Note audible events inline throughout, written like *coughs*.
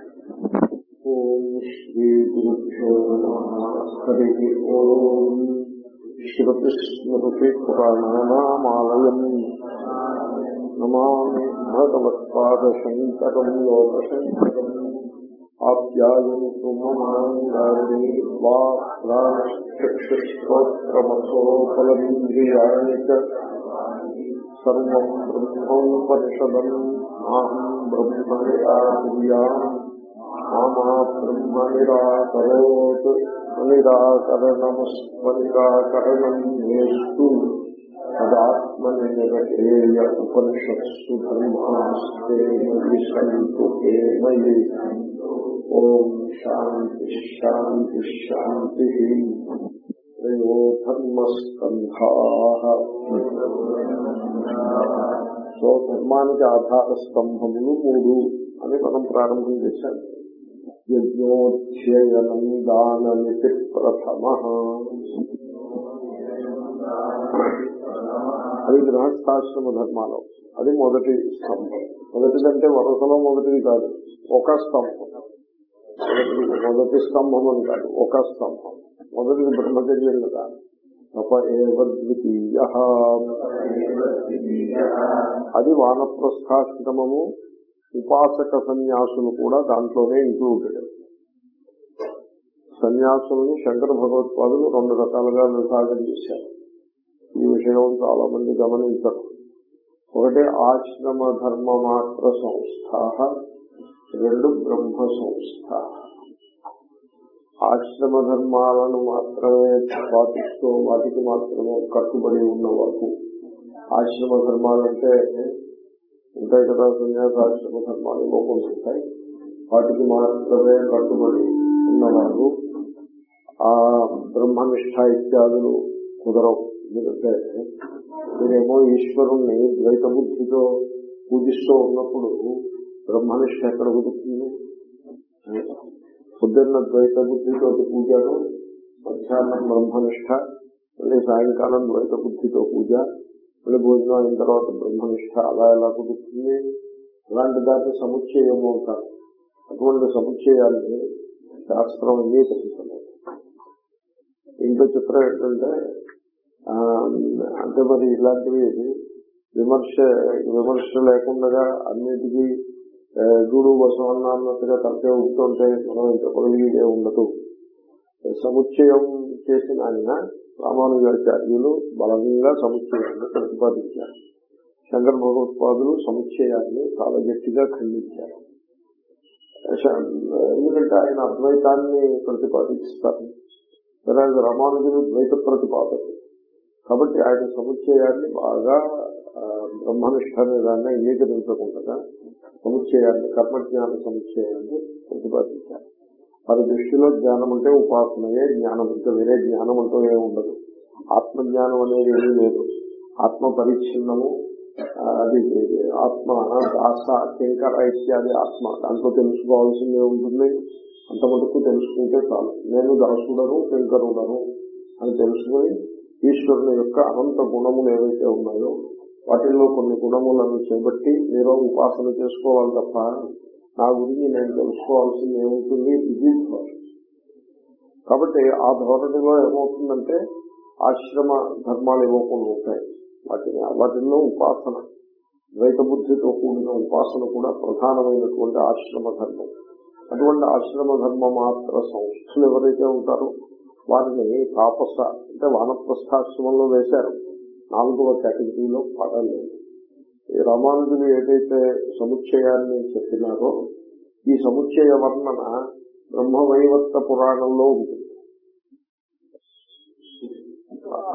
ॐ श्रीगुरुभ्यो नमः हरिः ॐ श्रुतिस्मृतिपुराणानामालयम् नमामि भगवत्पादशङ्करम् लोकशङ्करम् आप्यायन्तु ममाङ्गानि वा प्राणश्चक्षुष्वक्रमसो फलमिन्द्रियाणि च सर्वम् ब्रह्मोपनिषदम् अहम् ब्रह्मयाम् నిరాకుర్యాం మామా బ్రహ్మ నిరాకరోత్ నిరాకరణమస్మనిరాకరణం నేస్తు తదాత్మనిరయేయ ఉపనిషత్సు ధర్మాస్తే మయి సంతు మయి ఓం శాంతి శాంతి శాంతి త్రయో ధర్మస్కంధా సో ధర్మానికి ఆధార స్తంభములు మూడు అని మనం ప్రారంభం చేశాం యజ్ఞోధ్యయనం దానమితి ప్రథమ అది గృహస్థాశ్రమ ధర్మాలు అది మొదటి స్తంభం. మొదటిదంటే వరుసలో మొదటిది కాదు ఒక స్తంభం. మొదటి మొదటి స్తంభం అని కాదు ఒక స్తంభం. మొదటిది బ్రహ్మచర్యం కదా. తప ఏవ ద్వితీయ. అది వానప్రస్థాశ్రమము ఉపాసక సన్యాసులు కూడా దాంట్లోనే ఇంక్లూడెడ్ సన్యాసులను శంకర భగవత్పాదులు రెండు రకాలుగా విభాగం చేశారు. ఈ విషయం చాలా మంది గమనించరు. ఒకటి ఆశ్రమ ధర్మ మాత్ర సంస్థ రెండు బ్రహ్మ సంస్థ. ఆశ్రమ ధర్మాలను మాత్రమే పాటిస్తూ వాటికి మాత్రమే కట్టుబడి ఉన్నవారు. ఆశ్రమ ధర్మాలంటే ఉంటాయి కదా సన్యాసాశ్రమ ధర్మాలు లోపల ఉంటాయి వాటికి మాత్రమే కట్టుబడి ఉన్నవారు ఆ బ్రహ్మనిష్ట ఇత్యాదులు కుదరవు. ఎందుకంటే మీరేమో ఈశ్వరుణ్ణి ద్వైత బుద్ధితో పూజిస్తూ ఉన్నప్పుడు బ్రహ్మనిష్ట ఎక్కడ కుదురుతుంది? పొద్దున్న ద్వైత బుద్ధితో పూజను మధ్యాహ్నం బ్రహ్మనిష్ట మళ్ళీ సాయంకాలం ద్వైత బుద్ధితో పూజ. మళ్ళీ భోజనం అయిన తర్వాత బ్రహ్మనిష్ట అలా ఎలా కుదురుతుంది? అలాంటి దాన్ని సముచ్చయము అంటారు. అటువంటి సముచ్చయాన్ని శాస్త్రం అంగీకరించలేదు ఇంకో చిత్రం ఏంటంటే అంటే మరి ఇలాంటివి విమర్శ విమర్శ లేకుండా అన్నిటికీ గూడు బసవన్న అన్నట్టుగా తలకే ఉంటుంటే మనం చెప్పగలిగే ఉండదు. సముచ్చయం చేసిన ఆయన రామానుజాచార్యులు బలంగా సముచ్చయాన్ని ప్రతిపాదించారు. శంకర భగవత్పాదులు సముచ్చయాన్ని చాలా గట్టిగా ఖండించారు. ఎందుకంటే ఆయన అద్వైతాన్ని ప్రతిపాదిస్తారు. రామానుజులు ద్వైత ప్రతిపాదకులు కాబట్టి ఆయన సముచ్చయాన్ని బాగా బ్రహ్మనిష్ట దాన్ని అంగీకరించకుండా సముచ్చయాన్ని కర్మజ్ఞాన సముచ్చయాన్ని ప్రతిపాదించారు. వారి దృష్టిలో జ్ఞానం అంటే ఉపాసనయే జ్ఞానం. ఇంకా వేరే జ్ఞానం అంటూ ఏమి ఉండదు. ఆత్మజ్ఞానం అనేది ఏమీ లేదు. ఆత్మ పరిచ్ఛిన్నము అది ఆత్మ దాస శంకర ఇత్యాది ఆత్మ. దాంట్లో తెలుసుకోవాల్సిందే ఉంటుంది. అంత మటుకు తెలుసుకుంటే చాలు. నేను దాసుడను శంకరుడను అని తెలుసుకుని ఈశ్వరుని యొక్క అనంత గుణములు ఏవైతే ఉన్నాయో వాటిల్లో కొన్ని గుణములను చేపట్టి మీరు ఉపాసన చేసుకోవాలి తప్ప నా గురించి నేను తెలుసుకోవాల్సింది ఏముంటుంది? ఇది కాబట్టి ఆ ధోరణిలో ఏమవుతుందంటే ఆశ్రమ ధర్మాలు ఇవ్వకుండా ఉంటాయి. వాటిని వాటిల్లో ఉపాసన ద్వైత బుద్ధితో కూడిన ఉపాసన కూడా ప్రధానమైనటువంటి ఆశ్రమ ధర్మం. అటువంటి ఆశ్రమ ధర్మ మాత్ర సంస్థలు ఎవరైతే ఉంటారో వారిని తాపస అంటే వానప్రస్థాశ్రమంలో వేశారు. నాలుగవ కేటగిరీలో పడలేదు రామానుజులు ఏదైతే సముచ్చయాన్ని చెప్పినారో ఈ సముచ్చయ వర్ణన బ్రహ్మవైవర్త పురాణంలో ఉంటుంది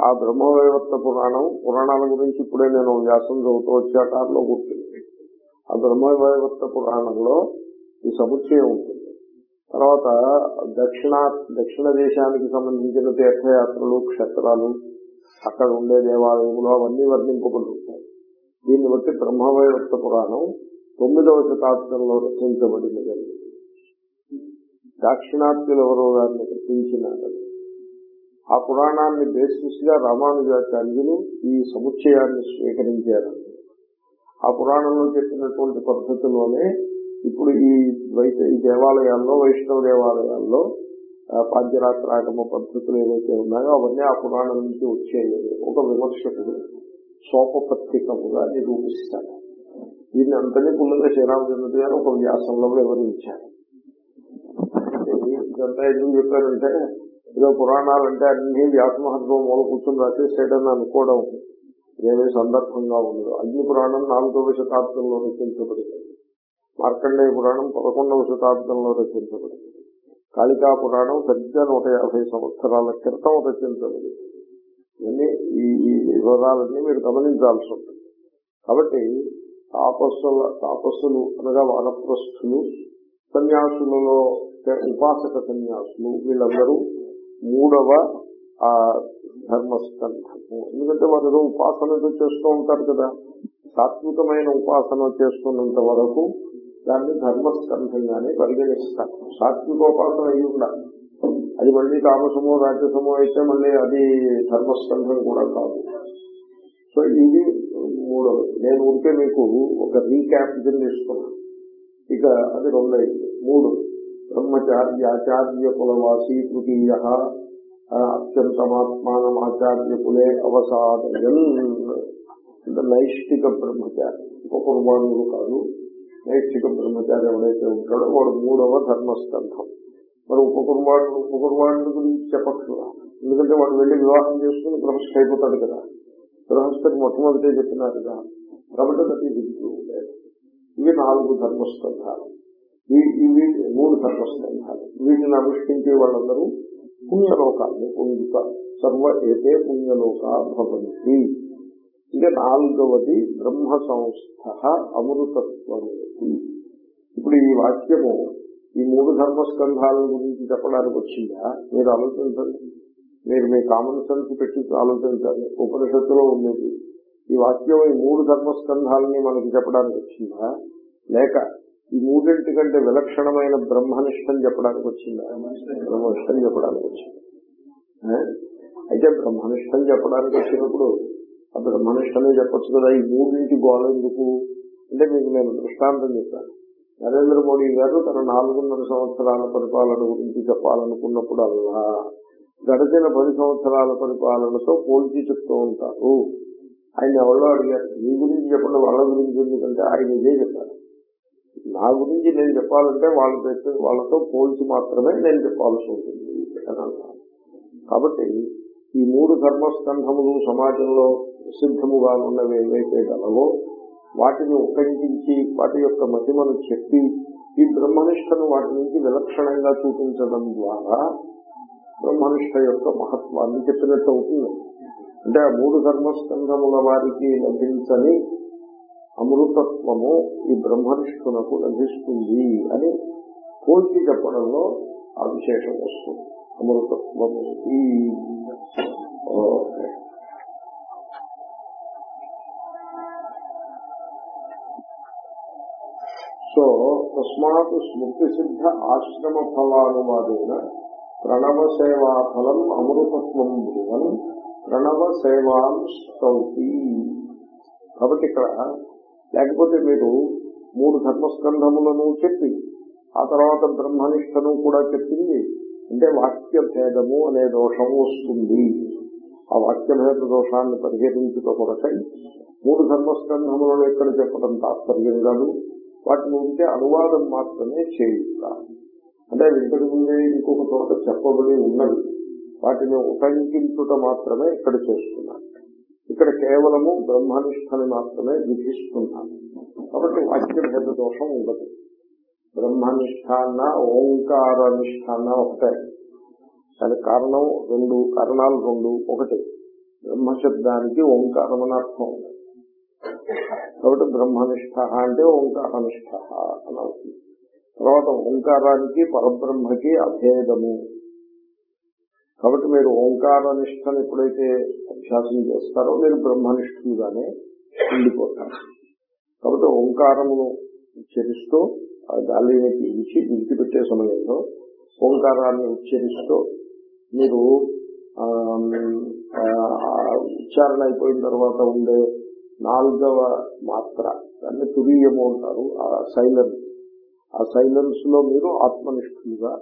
ఆ బ్రహ్మవైవర్త పురాణం పురాణాల గురించి ఇప్పుడే నేను వ్యాసం చదువుతూ వచ్చేటార్లో గుర్తుంది ఆ బ్రహ్మవైవర్త పురాణంలో ఈ సముచ్చయం ఉంటుంది. తర్వాత దక్షిణ దక్షిణ దేశానికి సంబంధించిన తీర్థయాత్రలు క్షేత్రాలు అక్కడ ఉండే దేవాలయములు అవన్నీ వర్ణింపబడు దీన్ని బట్టి బ్రహ్మవైవర్త పురాణం తొమ్మిదవ శతాబ్దంలో రచించబడినది. దాక్షిణాత్యులు ఎవరో దాన్ని రచించినారు ఆ పురాణాన్ని బేసిస్గా రామానుజాచార్యులు ఈ సముచ్చయాన్ని స్వీకరించారు. ఆ పురాణంలో చెప్పినటువంటి పద్ధతిలోనే ఇప్పుడు ఈ ద్వైత ఈ దేవాలయాల్లో వైష్ణవ దేవాలయాల్లో ఆ, పాంచరాత్రాగమ పద్ధతులు ఏవైతే ఉన్నాయో అవన్నీ ఆ పురాణం నుంచి వచ్చేవి ఒక విమర్శకుడు. సోపపత్రికముగా నిరూపిస్తాడు. దీన్ని అంతనే పుల్లగా శ్రీరామచంద్రుడు గారు ఒక వ్యాసంలో వివరించారు. ఇదంతా ఎందుకు చెప్పారంటే ఏదో పురాణాలంటే అన్ని వ్యాసమహత్వం మూల కూర్చొని రాసేసాడని అనుకోవడం ఏమీ సందర్భంగా ఉండదు. అగ్ని పురాణం నాలుగవ శతాబ్దంలో రచించబడింది. మార్కండేయ పురాణం పదకొండవ శతాబ్దంలో రచించబడింది. కాళికా పురాణం సరిగ్గా నూట యాభై సంవత్సరాల క్రితం రచించబడింది. ఇవన్నీ ఈ వివరాలన్నీ మీరు గమనించాల్సి ఉంటుంది. కాబట్టి తాపస్సుల తాపస్సులు అనగా వానప్రస్థులు సన్యాసులలో ఉపాసక సన్యాసులు వీళ్ళందరూ మూడవ ఆ ధర్మస్కంధము. ఎందుకంటే వారు ఏదో చేస్తూ ఉంటారు కదా. సాత్వికమైన ఉపాసన చేస్తున్నంత వరకు దాన్ని ధర్మస్కంధంగానే పరిగణిస్తారు. సాత్వికోపాసన అయి ఉండాలి అది మళ్ళీ తామసము రాజసము అయితే మళ్ళీ అది ధర్మస్కంధం కూడా కాదు. సో ఇది మూడవది నేను ఉంటే మీకు ఒక రీక్యాప్ కింద ఇస్తున్నాను ఇక అది రెండైంది. మూడు. బ్రహ్మచార్య ఆచార్య కులవాసి తృతీయ అత్యంతమాత్మానం ఆచార్య కులే అవసాదయన్. అంటే నైష్టిక బ్రహ్మచారి. ఉపకుర్మాణుడు కాదు. నైష్టిక బ్రహ్మచారి ఎవడైతే ఉంటాడో వాడు మూడవ ధర్మస్కంధం. మరి ఉపకుర్వాడు ఉపకుర్వాడు గురించి చెప్పట్లేదు ఎందుకంటే వాడు వెళ్ళి వివాహం చేసుకుని గృహస్థ అయిపోతాడు కదా. గృహస్థకి మొట్టమొదటే చెప్పినారు కదా. కాబట్టి అది ఇవి నాలుగు ధర్మస్కంధాలు. ఇవి మూడు ధర్మస్కంధాలు. వీటిని అనుష్ఠించే వాళ్ళందరూ పుణ్యలోకాన్ని పొందుతారు సర్వ ఏతే పుణ్యలోక భవంతి. ఇక నాలుగవది బ్రహ్మ సంస్థ అమృతత్వం ఇప్పుడు ఈ వాక్యము ఈ మూడు ధర్మస్కంధాల గురించి చెప్పడానికి వచ్చిందా? మీరు ఆలోచించండి. మీరు మీ కామన్ సెన్స్ పెట్టి ఆలోచించాలి. ఉపనిషత్తులో ఉండేది. ఈ వాక్యం ఈ మూడు ధర్మస్కంధాలని మనకి చెప్పడానికి వచ్చిందా? లేక ఈ మూడింటి కంటే విలక్షణమైన బ్రహ్మనిష్టం చెప్పడానికి వచ్చిందా? బ్రహ్మనిష్టం చెప్పడానికి వచ్చింది. అయితే బ్రహ్మనిష్టం చెప్పడానికి వచ్చినప్పుడు ఆ బ్రహ్మనిష్టమే చెప్పచ్చు కదా. ఈ మూడింటి గోళ ఎందుకు? అంటే మీకు నేను దృష్టాంతం చెప్పాను నరేంద్ర మోడీ గారు తన నాలుగున్నర సంవత్సరాల పరిపాలన గురించి చెప్పాలనుకున్నప్పుడు అల్లా గడిచిన పది సంవత్సరాల పరిపాలనతో పోల్చి చెప్తూ ఉంటారు. ఆయన ఎవరో అడిగారు మీ గురించి చెప్పండి వాళ్ళ గురించి ఎందుకంటే ఆయన ఇదే చెప్పారు. నా గురించి నేను చెప్పాలంటే వాళ్ళ వాళ్ళతో పోల్చి మాత్రమే నేను చెప్పాల్సి ఉంటుంది కాబట్టి ఈ మూడు ధర్మస్కంధములు సమాజంలో ప్రసిద్ధముగా ఉన్నవి ఏవైతే గలవో వాటిని ఉపయోగించి వాటి యొక్క మహిమను చెప్పి ఈ బ్రహ్మనిష్టను వాటి నుంచి విలక్షణంగా చూపించడం ద్వారా బ్రహ్మనిష్ట యొక్క మహత్వాన్ని చెప్పినట్టు అవుతుంది అంటే ఆ మూడు ధర్మస్కంధముల వారికి లభించని అమృతత్వము ఈ బ్రహ్మనిష్ఠునకు లభిస్తుంది అని పోల్చి చెప్పడంలో ఆ విశేషం వస్తుంది అమృతత్వము ఈ ఓకే. సో తస్మాత్ స్మృతి సిద్ధ ఆశ్రమ ఫలానువాదైన ప్రణవ సేవా ఫలం అమృతత్వం బ్రువన్ ప్రణవ సేవాం స్తౌతి. కాబట్టి ఇక్కడ లేకపోతే మీరు మూడు ధర్మస్కంధములను చెప్పి ఆ తర్వాత బ్రహ్మనిష్టను కూడా చెప్పింది అంటే వాక్య భేదము అనే దోషం వస్తుంది. ఆ వాక్య భేద దోషాన్ని పరిహరించుట కొరకై మూడు ధర్మస్కంధములను ఇక్కడ చెప్పడం తాత్పర్యం కాదు. వాటిని ఉంటే అనువాదం మాత్రమే చేయుట. అంటే అది ఇంతకు ముందే ఇంకొక చోట చెప్పబడి ఉన్నది. వాటిని ఉటంకించుట మాత్రమే ఇక్కడ చేస్తున్నారు. ఇక్కడ కేవలము బ్రహ్మనిష్టని మాత్రమే విధిస్తున్నాను కాబట్టి వాక్య భేద దోషం ఉండదు. బ్రహ్మనిష్ట అన్న ఓంకార నిష్ట అన్న ఒకటే. దానికి కారణం రెండు కారణాలు రెండు ఒకటి. బ్రహ్మశబ్దానికి ఓంకారం అని అర్థం కాబట్టి బ్రహ్మనిష్ట అంటే ఓంకారనిష్ట అని అవుతుంది. తర్వాత ఓంకారానికి పరబ్రహ్మకి అభేదము. కాబట్టి మీరు ఓంకార నిష్టను ఎప్పుడైతే అభ్యాసం చేస్తారో మీరు బ్రహ్మనిష్ఠులుగానే ఉండిపోతారు. కాబట్టి ఓంకారమును ఉచ్చరిస్తూ ఆ గాలిని పీల్చి విడిచిపెట్టే సమయంలో ఓంకారాన్ని ఉచ్చరిస్తూ మీరు ఉచ్చారణ అయిపోయిన తర్వాత ఉండే నాలుగవ మాత్ర. దాన్ని తురీయము అంటారు ఆ సైలెన్స్. ఆ సైలెన్స్లో మీరు ఆత్మనిష్ఠులుగా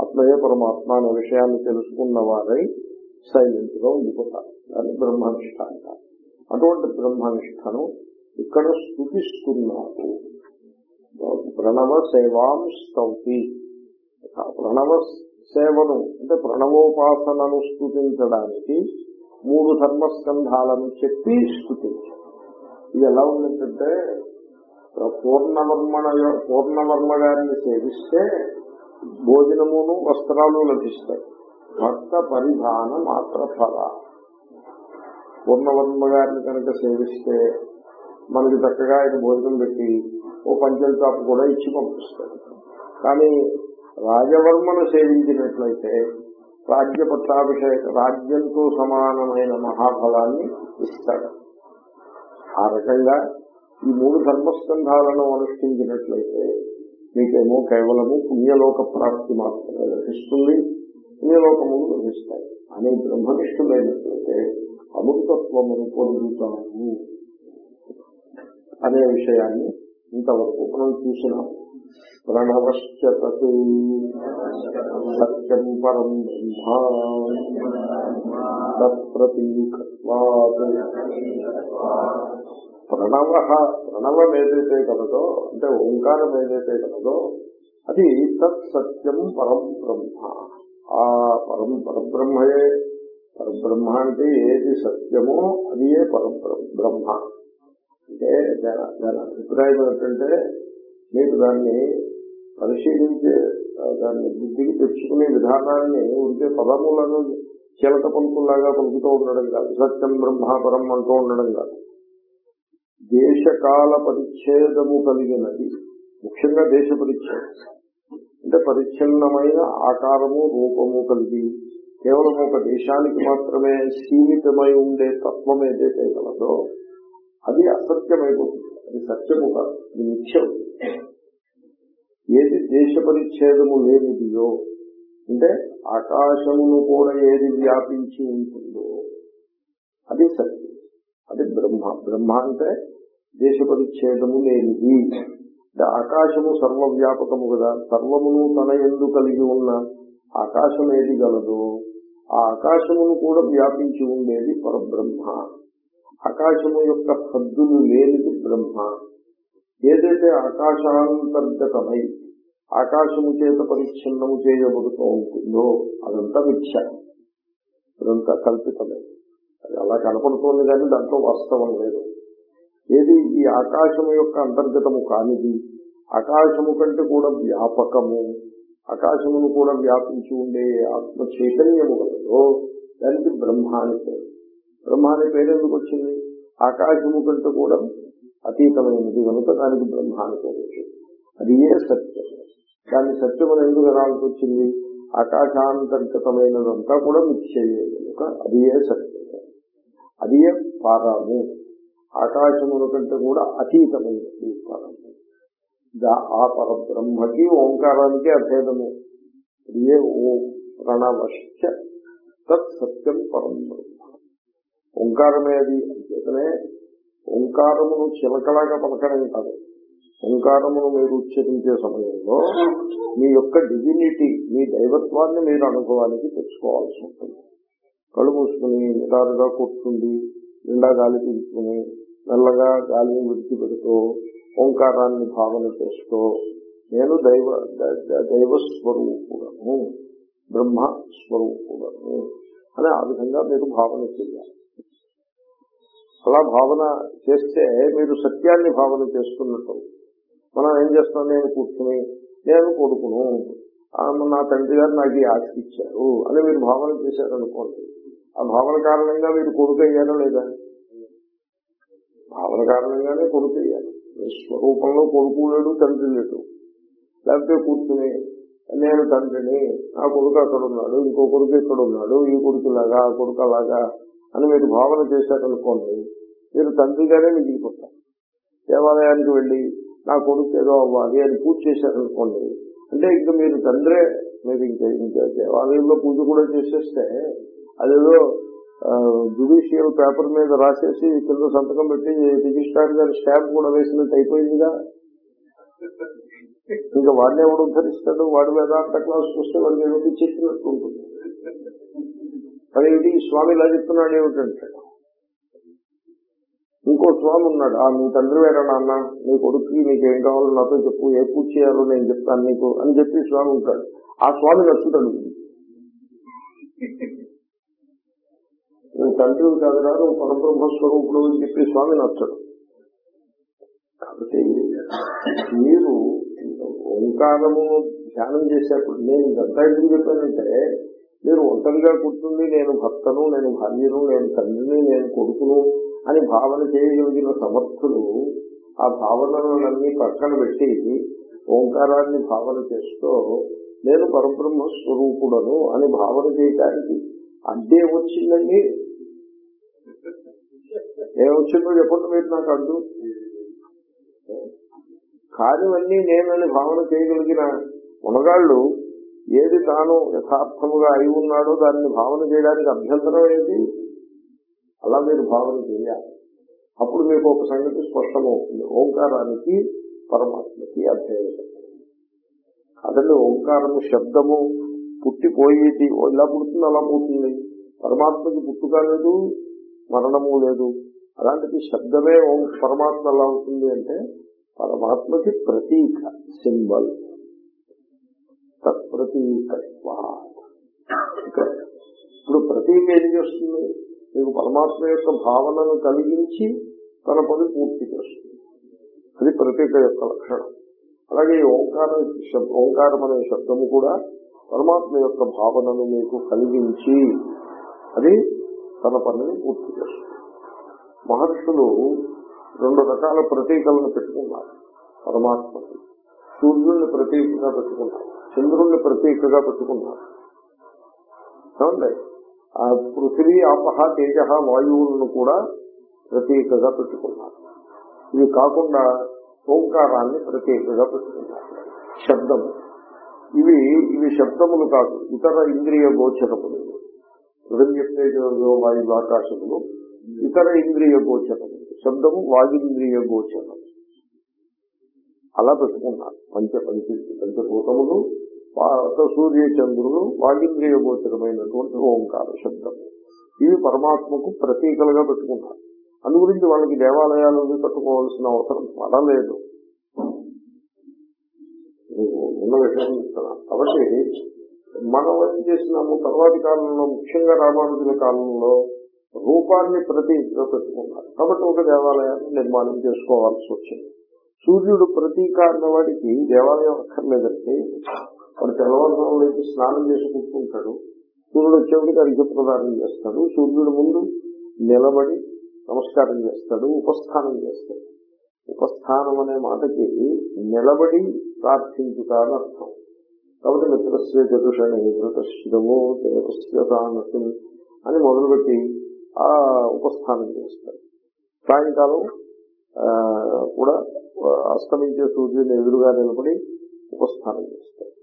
ఆత్మయే పరమాత్మ అనే విషయాన్ని తెలుసుకున్న వారై సైలెంట్గా ఉండిపోతారు. దాన్ని బ్రహ్మనిష్ట అంటారు. అటువంటి బ్రహ్మనిష్టను ఇక్కడ స్థుతిస్తున్నారు. ప్రణవ సేవాం స్తౌతి. ప్రణవ సేవను అంటే ప్రణవోపాసనను స్థుతించడానికి మూడు ధర్మస్కంధాలను చెప్పి స్థుతించారు ఇది ఎలా ఉందంటే పూర్ణవర్మణ పూర్ణవర్మ గారిని సేవిస్తే భోజనమును వస్త్రాలు లభిస్తాయి. భక్త పరిధాన మాత్ర ఫల. పూర్ణవర్మ గారిని కనుక సేవిస్తే మనకి చక్కగా ఆయన భోజనం పెట్టి ఓ పంచల చాపు కూడా ఇచ్చి పంపిస్తాడు కానీ రాజవర్మను సేవించినట్లయితే రాజ్య పట్టాభిషేక రాజ్యంతో సమానమైన మహాఫలాన్ని ఇస్తాడు. ఆ రకంగా ఈ మూడు ధర్మస్కంధాలను అనుష్ఠించినట్లయితే మీకేమో కేవలము పుణ్యలోక ప్రాప్తి మాత్రమే లభిస్తుంది. పుణ్యలోకములు లభిస్తాయి. అనే బ్రహ్మనిష్ఠులైనట్లయితే అమృతత్వమును పొందుతాము అనే విషయాన్ని ఇంతవరకు మనం చూసినాము ప్రణవశ్చతు సత్యం పరం బ్రహ్మ ప్రణవ ప్రణవం ఏదైతే కలదో అంటే ఓంకారం ఏదైతే కలదో అది తత్ సత్యం పరం బ్రహ్మ. ఆ పరం పరబ్రహ్మయే పరబ్రహ్మ అంటే ఏది సత్యమో అదియే ఏ పరబ్రహ్మ అంటే దాని అభిప్రాయం ఏంటంటే మీకు దాన్ని పరిశీలించే దాన్ని బుద్ధికి తెచ్చుకునే విధానాన్ని ఉంటే పదములను చీలక పలుకుల్లాగా పలుకుతూ ఉండడం కాదు సత్యం బ్రహ్మాపరం అంటూ ఉండడం కాదు. దేశకాల పరిచ్ఛేదము కలిగినది ముఖ్యంగా దేశ పరిచ్ఛేదం. అంటే పరిచ్ఛిన్నమైన ఆకారము రూపము కలిగి కేవలం ఒక దేశానికి మాత్రమే సీమితమై ఉండే తత్వం ఏదైతే కలదో అది అసత్యమైపోతుంది. అది సత్యము కాదు అది నిత్యం ఏది దేశ పరిచ్ఛేదము లేనిదియో అంటే ఆకాశమును కూడా ఏది వ్యాపించి ఉంటుందో అది సత్యం. అది బ్రహ్మ బ్రహ్మ అంటే దేశ పరిచ్ఛేదము లేనిది. అంటే ఆకాశము సర్వవ్యాపకము కదా సర్వమును తన ఎందు కలిగి ఉన్న ఆకాశం ఏది గలదో ఆ ఆకాశమును కూడా వ్యాపించి ఉండేది పరబ్రహ్మ. ఆకాశము యొక్క హద్దులు లేనిది బ్రహ్మ. ఏదైతే ఆకాశాంతర్గతమై ఆకాశము చేత పరిచ్ఛిన్నము చేయబడుతూ ఉంటుందో అదంతా మిథ్య. అదంతా కల్పితమే. అది అలా కనపడుతోంది కానీ దాంట్లో వాస్తవం లేదు. ఏది ఈ ఆకాశము యొక్క అంతర్గతము కానిది ఆకాశము కంటే కూడా వ్యాపకము ఆకాశమును కూడా వ్యాపించి ఉండే ఆత్మ చైతన్యము కలదో దానికి బ్రహ్మ అని పేరు. బ్రహ్మ అనే పేరు ఎందుకు వచ్చింది? ఆకాశము కంటే కూడా అతీతమైనది. కనుక దానికి బ్రహ్మ అనుకోవచ్చు అది ఏ సత్యం? దాని సత్యం అని ఎందుకు అనాల్సి వచ్చింది? ఆకాశాంతర్గతమైనదంతా కూడా మిథ్యయే. కనుక అది ఏ సత్యం? అది ఏ పారము. ఆకాశముల కంటే కూడా అతీతమైనది పరము. ఆ పరబ్రహ్మకి ఓంకారానికి అభేదము. ఏ ఓ ప్రణవశ్చ తత్ సత్యం పరం బ్రహ్మ. ఓంకారమేది అంచేతనే ఓంకారమును చిలకలాగా పలకడం కాదు. ఓంకారమును మీరు ఉచ్చరించే సమయంలో మీ యొక్క డిగ్నిటీ మీ దైవత్వాన్ని మీరు అనుభవానికి తెచ్చుకోవాల్సి ఉంటుంది. కళ్ళు మూసుకుని నిటారుగా కూర్చుండి నిండా గాలి పీల్చుకుని మెల్లగా గాలిని విడిచిపెడుతూ ఓంకారాన్ని భావన చేస్తూ నేను దైవ దైవ స్వరూపుడను బ్రహ్మ స్వరూపుడను అని ఆ విధంగా మీరు భావన చేయాలి. అలా భావన చేస్తే మీరు సత్యాన్ని భావన చేస్తున్నట్టు మనం ఏం చేస్తాం నేను కూర్చుని నేను కొడుకును నా తండ్రి గారు నాకు ఈ ఆస్తి ఇచ్చారు అని మీరు భావన చేశారనుకోండి. ఆ భావన కారణంగా మీరు కొడుకు అయ్యారా లేదా? భావన కారణంగానే కొడుకు అయ్యారు. స్వరూపంలో కొడుకు లేడు తండ్రి లేడు. లేకపోతే కూర్చుని నేను తండ్రిని ఆ కొడుకు అక్కడ ఉన్నాడు ఇంకో కొడుకు ఇక్కడ ఉన్నాడు ఈ కొడుకులాగా ఆ కొడుకు అలాగా అని మీరు భావన చేశారనుకోండి మీరు తండ్రిగానే మిగిలిపోతారు దేవాలయానికి వెళ్ళి నా కొడుకు ఏదో అవ్వాలి అని పూజ చేశారనుకోండి అంటే ఇంకా మీరు తండ్రే మీరు ఇంకా ఇంకా దేవాలయంలో పూజ కూడా చేసేస్తే అదేదో జుడిషియల్ పేపర్ మీద రాసేసి కింద సంతకం పెట్టి రిజిస్ట్రార్ గారి స్టాంప్ కూడా వేసినట్టు అయిపోయిందిగా? ఇంకా వాడిని ఎవడు ఉద్ధరిస్తాడు? వాడు వేదాంత క్లాస్ చూస్తే వాడికి ఏమిటి చెప్పినట్టు ఉంటుంది. అదేమిటి స్వామి ఇలా చెప్తున్నాడు ఏమిటంటే ఇంకో స్వామి ఉన్నాడు. ఆ మీ తండ్రి వేరే నాన్న? నీ కొడుకు నీకేం కావాలో నాతో చెప్పు. ఏ పూజ చేయాలో నేను చెప్తాను నీకు అని చెప్పి స్వామి ఉంటాడు. ఆ స్వామి నచ్చుతాడు నువ్వు తండ్రి కాదురా నువ్వు పరబ్రహ్మ స్వరూపుడు అని చెప్పి స్వామి నచ్చడు కాబట్టి మీరు ఓంకారము ధ్యానం చేసేప్పుడు నేను ఇదంతా ఎందుకు చెప్పానంటే మీరు ఒంటరిగా కూర్చుండి నేను భర్తను నేను భార్యను నేను తండ్రిని నేను కొడుకును అని భావన చేయగలిగిన సమర్థులు ఆ భావనలన్నీ పక్కన పెట్టి ఓంకారాన్ని భావన చేస్తూ నేను పరబ్రహ్మ స్వరూపుడను అని భావన చేయడానికి అడ్డే వచ్చిందండి. ఏమొచ్చిందో చెప్పండి మీరు నాకు అడ్డు. కానివన్నీ నేనని భావన చేయగలిగిన మునగాళ్ళు ఏది తాను యథార్థముగా అయి ఉన్నాడో దాన్ని భావన చేయడానికి అభ్యంతరం ఏది? అలా మీరు భావన చేయాలి. అప్పుడు మీకు ఒక సంగతి స్పష్టమవుతుంది. ఓంకారానికి పరమాత్మకి అధ్యయనం అదండి ఓంకారము శబ్దము పుట్టిపోయేది. ఇలా పుడుతుంది అలా పుడుతుంది. పరమాత్మకి పుట్టుక లేదు మరణము లేదు. అలాంటిది శబ్దమే ఓం పరమాత్మ ఎలా అవుతుంది అంటే పరమాత్మకి ప్రతీక సింబల్. తత్ప్రతీక ఇప్పుడు ప్రతీక ఏం చేస్తుంది? మీకు పరమాత్మ యొక్క భావనను కలిగించి తన పని పూర్తి చేస్తుంది. అది ప్రతీక యొక్క లక్షణం. అలాగే ఓంకార ఓంకారం ఓంకారం అనే శబ్దము కూడా పరమాత్మ యొక్క భావనను మీకు కలిగించి అది తన పనిని పూర్తి చేస్తుంది. మహర్షులు రెండు రకాల ప్రతీకలను పెట్టుకున్నారు. పరమాత్మకి. సూర్యుడిని ప్రతీకగా పెట్టుకున్నారు. చంద్రుణ్ణి ప్రత్యేకగా పెట్టుకున్నారు ఏమండి? ఆ పృథివీ ఆపహ తేజ వాయువులను కూడా ప్రత్యేకగా పెట్టుకున్నారు ఇవి కాకుండా ఓంకారాన్ని ప్రత్యేకగా పెట్టుకున్నారు శబ్దము. ఇవి ఇవి శబ్దములు కాదు ఇతర ఇంద్రియ గోచరములు. హృదయతేజో వాయు ఆకాశములు? ఇతర ఇంద్రియ గోచరములు. శబ్దము వాయుంద్రియ గోచరం. అలా పెట్టుకున్నారు పంచ పంచ పంచభూతములు సూర్య చంద్రులు వాగింద్రియ గోచరమైనటువంటి ఓంకార శబ్దము ఇవి పరమాత్మకు ప్రతీకలుగా పెట్టుకున్నారు అందు గురించి వాళ్ళకి దేవాలయాలు కట్టుకోవాల్సిన అవసరం పడలేదు. ఉన్న విషయం చెప్తున్నాను కాబట్టి మనం ఏం చేసినాము? తర్వాతి కాలంలో ముఖ్యంగా రామానుజుల కాలంలో రూపాన్ని ప్రతీకగా పెట్టుకున్నారు. కాబట్టి ఒక దేవాలయాన్ని నిర్మాణం చేసుకోవాల్సి వచ్చింది. సూర్యుడు ప్రతీకారిన వాడికి దేవాలయం అక్కర్లేదండి వాడు తెల్లవారుజాము లేచి స్నానం చేసి కూర్చుంటాడు సూర్యుడు వచ్చేవాడికి అధిక ప్రదానం చేస్తాడు. సూర్యుడు ముందు నిలబడి నమస్కారం చేస్తాడు ఉపస్థానం చేస్తాడు. ఉపస్థానం అనే మాటకి నిలబడి ప్రార్థించుట అని అర్థం. కాబట్టి మిత్రస్య చతుషణి ధృతశ్రము దేవస్య అని మొదలుపెట్టి ఆ ఉపస్థానం చేస్తాడు. సాయంకాలం కూడా అస్తమించే సూర్యుని ఎదురుగా నిలబడి ఉపస్థానం చేస్తాడు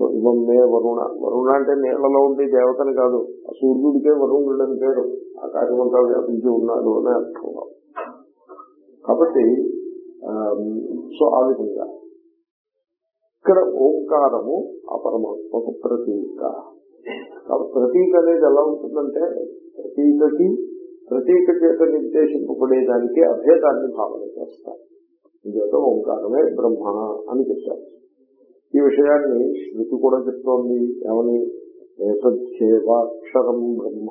సో ఇవం మే వరుణ. వరుణ అంటే నీళ్ళలో ఉండే దేవతని కాదు. ఆ సూర్యుడికే వరుణుడు అని పేరు ఆకాశమంతా వ్యాపించి ఉన్నాడు అని అర్థం కాబట్టి సో ఆ విధంగా. ఇక్కడ ఓంకారము ఆ పరమాత్మకు ప్రతీక ప్రతీక అనేది ఎలా ఉంటుందంటే ప్రతీకకి ప్రతీక చేత నిర్దేశింపబడేదానికి అభేదాన్ని భావన చేస్తారు. ఇదేత ఓంకారమే బ్రహ్మ అని చెప్పారు ఈ విషయాన్ని శృతి కూడా చెప్తోంది. ఏమని? ఏతేవాక్షరం బ్రహ్మ.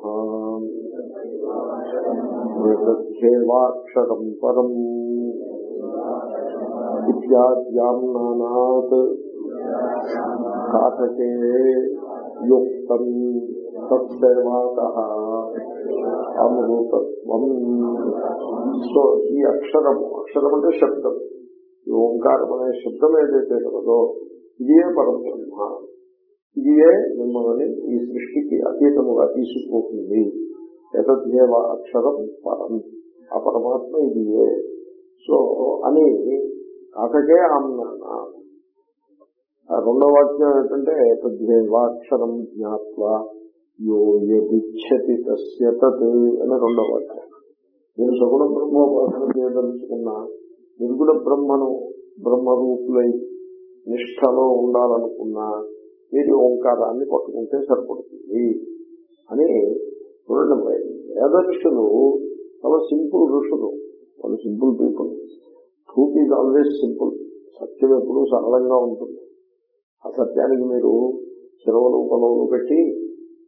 ఏతేవాక్షరం పరం. ఇత్యాద్యాన్నాత్ కాటకే యుక్తం తత్సేవాక అమృతత్వం సో ఈ అక్షరము అక్షరం అంటే శబ్దం. ఈ ఓంకారం అనే శబ్దం ఏదైతే కలదో ఇదే పరబ్రహ్మ. ఇదే మిమ్మల్ని ఈ సృష్టికి అతీతముగా తీసుకుపోతుంది. యతద్దేవ అక్షరం పరం. ఆ పరమాత్మ ఇదియే. సో అని కాకకే ఆమ్నాన ఆ రెండో వాక్యం ఏంటంటే తద్దేవాక్షరం జ్ఞాత్వా. యో యదిచ్చతి అని రెండో వాక్యం. నేను సగుణ బ్రహ్మోపాసన చేయదలుచుకున్న నిర్గుణ బ్రహ్మను బ్రహ్మరూపులై నిష్ఠలో ఉండాలనుకున్నా మీరు ఓంకారాన్ని పట్టుకుంటే సరిపడుతుంది అని చూడండి వేద ఋషులు చాలా సింపుల్ ఋషులు వాళ్ళు simple people. Truth is always simple. సత్యం ఎప్పుడూ సరళంగా ఉంటుంది. ఆ సత్యానికి మీరు చెరువులు పొలవులు పెట్టి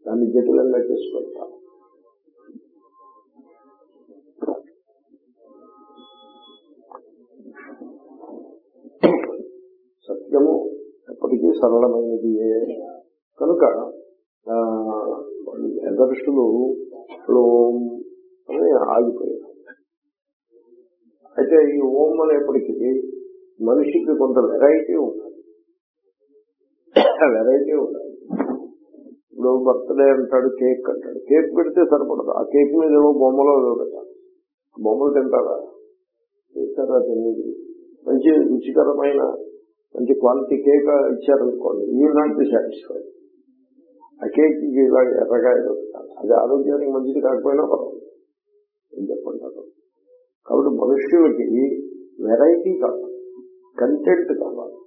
దాన్ని జటిలంగా చేసి పెడతారు సత్యము ఎప్పటికీ సరళమైనది కనుక ఆ, ఓం అని ఆగిపోయారు. అయితే ఈ ఓం అనేప్పటికీ మనిషికి కొంత వెరైటీ ఉంటుంది. *coughs* వెరైటీ ఉంటుంది. ఇప్పుడు బర్త్డే అంటాడు కేక్ అంటాడు. కేక్ పెడితే సరిపడదు. ఆ కేక్ మీద ఏవో బొమ్మలో ఏవో పెట్టాలి బొమ్మలు తింటారా? తింటారా? తెలియదు మంచి రుచికరమైన మంచి క్వాలిటీ కేక్ ఇచ్చారనుకోండి యూ నాట్ బి సాటిస్ఫైడ్ ఆ కేక్ ఇలా ఎర్రగా పెట్టాలి అది ఆరోగ్యానికి మంచిది కాకపోయినా పర్వాలేదు. ఏం చెప్పంటారు కాబట్టి మనుష్యులకి వెరైటీ కావాలి. కంటెంట్ కావాలి.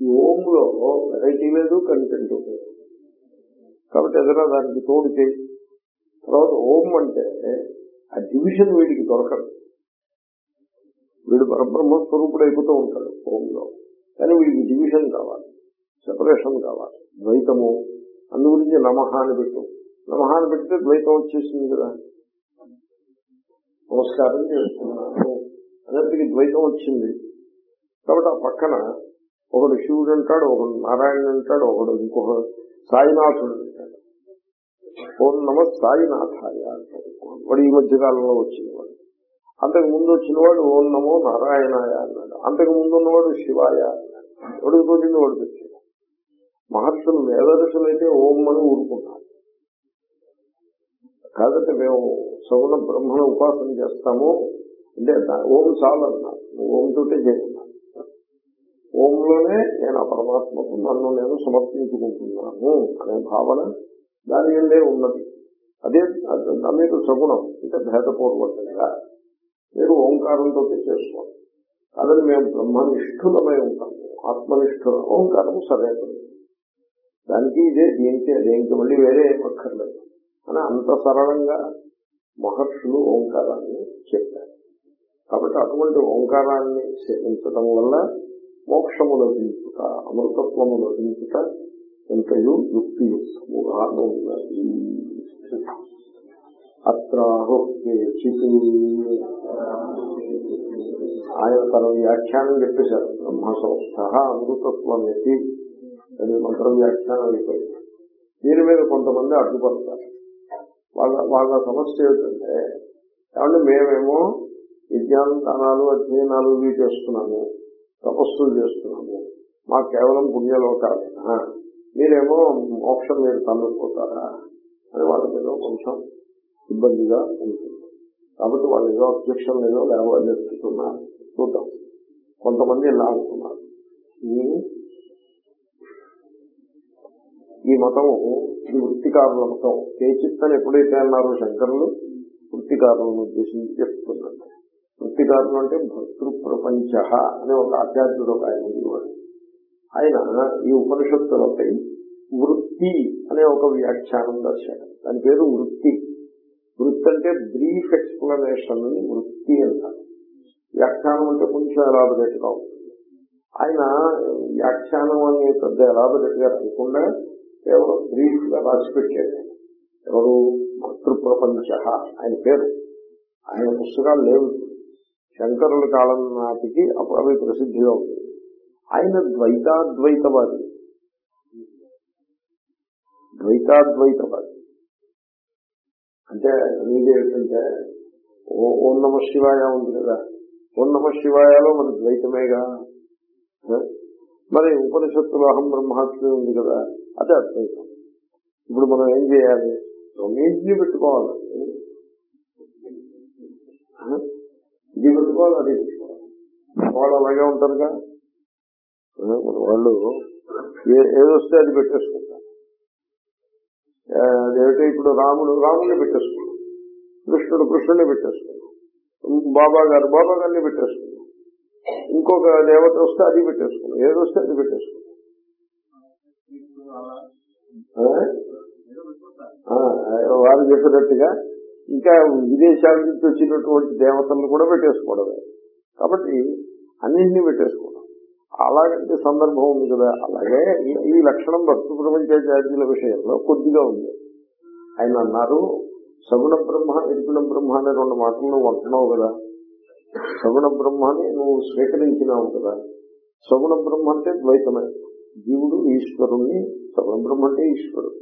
ఈ ఓంలో వెరైటీ లేదు కంటెంట్ లేదు. కాబట్టి ఏదైనా దానికి తోడు చేయి. తర్వాత ఓం అంటే ఆ డివిజన్ వీడికి దొరకదు. వీడు పరబ్రహ్మ స్వరూపుడు అయిపోతూ ఉంటాడు ఓంలో. కానీ వీడికి డివిజన్ కావాలి సెపరేషన్ కావాలి ద్వైతము. అందుగురించి నమహ అని పెట్టు. నమహ అని పెడితే ద్వైతం వచ్చేసింది కదా. నమస్కారం చేస్తున్నాను. అనేప్పటికీ ద్వైతం వచ్చింది. కాబట్టి ఆ పక్కన ఒకడు శివుడు అంటాడు ఒకడు నారాయణ అంటాడు ఒకడు ఇంకొక సాయినాథుడు. అంటాడు ఓం నమ సాయినాథాయ అంటాడు వాడు ఈ మధ్య కాలంలో వచ్చినవాడు. అంతకు ముందు వచ్చినవాడు ఓం నమో నారాయణాయ అన్నాడు. అంతకు ముందు ఉన్నవాడు శివాయ అన్నాడు. ఎవడికి తోచింది వాడు పెట్టాడు మహర్షులు వేదరుషులైతే ఓం అని ఊరుకున్నారు కాబట్టి మేము సగుణ బ్రహ్మను ఉపాసన చేస్తాము. అంటే ఓం చాలు అన్నారు. ఓం తోటే చేయకున్నాను ఓంలోనే నేను ఆ పరమాత్మకు నన్ను నేను సమర్పించుకుంటున్నాను అనే భావన దాని వెళ్ళే ఉన్నది. అదే మీకు సగుణం అంటే భేదపూర్వకంగా మీరు ఓంకారంతో చేసుకోండి అదని మేము బ్రహ్మనిష్ఠులమై ఉంటాము ఆత్మనిష్ఠుల ఓంకారము సరైనది దానికి ఇదే దీనికి దేనికి మళ్ళీ వేరే ఏం అని అంత సరళంగా మహర్షులు ఓంకారాన్ని చెప్పారు. కాబట్టి అటువంటి ఓంకారాన్ని సేవించడం వల్ల మోక్షము లభించుట అమృతత్వము లభించుట ఎంతయు యుక్తియుక్తముగా ఉన్నది. అత్రాహుకేచిత్ ఆయన తన వ్యాఖ్యానం చెప్పేశారు బ్రహ్మ సంస్థ అమృతత్వం ఎత్తి అది మంత్ర వ్యాఖ్యానం అయిపోయింది. దీని మీద కొంతమంది అడ్డుపడతారు. వాళ్ళ వాళ్ళ సమస్య ఏమిటంటే కాబట్టి మేమేమో విజ్ఞానాలు అధ్యయనాలు ఇవి చేస్తున్నాము. తపస్సులు చేస్తున్నాము. మాకు కేవలం పుణ్యలోకాలేనా మీరేమో మోక్షం మీరు తన్నుకుపోతారా అని వాళ్ళ మీద కొంచెం ఇబ్బందిగా ఉంటుంది. కాబట్టి వాళ్ళు ఏదో అబ్జెక్షన్ ఏదో లేవనెత్తుతున్నారు. చూద్దాం. కొంతమంది ఇలా అంటున్నారు. ఈ- మతము ఈ వృత్తికారుల మతం కేచిత్ ఎప్పుడైతే అన్నారో శంకరులు వృత్తికారులను ఉద్దేశించి చెప్తున్నారు. వృత్తికారులు అంటే భర్తృప్రపంచ అనే ఒక ఆచార్యుడు ఒక ఆయన ఉండేవాడు. ఆయన ఈ ఉపనిషత్తులపై వృత్తి అనే ఒక వ్యాఖ్యానం రాశాడు దాని పేరు వృత్తి. వృత్తి అంటే బ్రీఫ్ ఎక్స్ప్లెనేషన్ అని వృత్తి అంటారు. వ్యాఖ్యానం అంటే కొంచెం ఎలాబరేట్గా ఉంటుంది. ఆయన వ్యాఖ్యానం అనే పెద్ద ఎలాబరేట్గా రాకుండా కేవలం బ్రీఫ్గా రాసి పెట్టాడు ఎవరు భర్తృప్రపంచ ఆయన పేరు. ఆయన పుస్తకాలు లేవు. శంకరుల కాలం నాటికి అప్పుడు అవి ప్రసిద్ధిగా ఉంది ఆయన ద్వైతాద్వైతవాది. ద్వైతాద్వైతవాది. అంటే అనేది ఓ- ఓం నమ శివాయ ఉంది కదా. ఓం నమ శివాయలో మన ద్వైతమేగా? మరి ఉపనిషత్తులు అహం బ్రహ్మాత్మే ఉంది కదా అదే అద్వైతం. ఇప్పుడు మనం ఏం చేయాలి? రెండింటిని పెట్టుకోవాలి. వాళ్ళు పెట్టుకోవాలి వాళ్ళు అలాగే ఉంటారుగా? వాళ్ళు ఏ- ఏదొస్తే అది పెట్టేసుకుంటారు. ఆ, అదేమిటి? ఇప్పుడు రాముడు రాముడిని పెట్టేసుకున్నాం కృష్ణుడు కృష్ణుడిని పెట్టేసుకున్నాం బాబా గారు బాబా గారిని పెట్టేసుకున్నాం ఇంకొక దేవత వస్తే అది పెట్టేసుకున్నాం ఏదొస్తే వస్తే అది పెట్టేసుకున్నాం ఆ? వారు చెప్పినట్టుగా ఇంకా విదేశాల నుంచి వచ్చినటువంటి దేవతలను కూడా పెట్టేసుకోవడమే. కాబట్టి అన్నింటినీ పెట్టేసుకోవడం. అలాగంటే సందర్భం ఉంది కదా. అలాగే ఈ- ఈ లక్షణం భక్తి ప్రపంచాచార్యుల విషయంలో కొద్దిగా ఉంది. ఆయన అన్నారు సగుణ బ్రహ్మ నిర్గుణ బ్రహ్మ అనే రెండు మాటలు నువ్వు అంటున్నావు కదా. సగుణ బ్రహ్మని నువ్వు స్వీకరించినావు కదా. సగుణ బ్రహ్మ అంటే ద్వైతమే. జీవుడు ఈశ్వరుణ్ణి సగుణ బ్రహ్మ అంటే ఈశ్వరుడు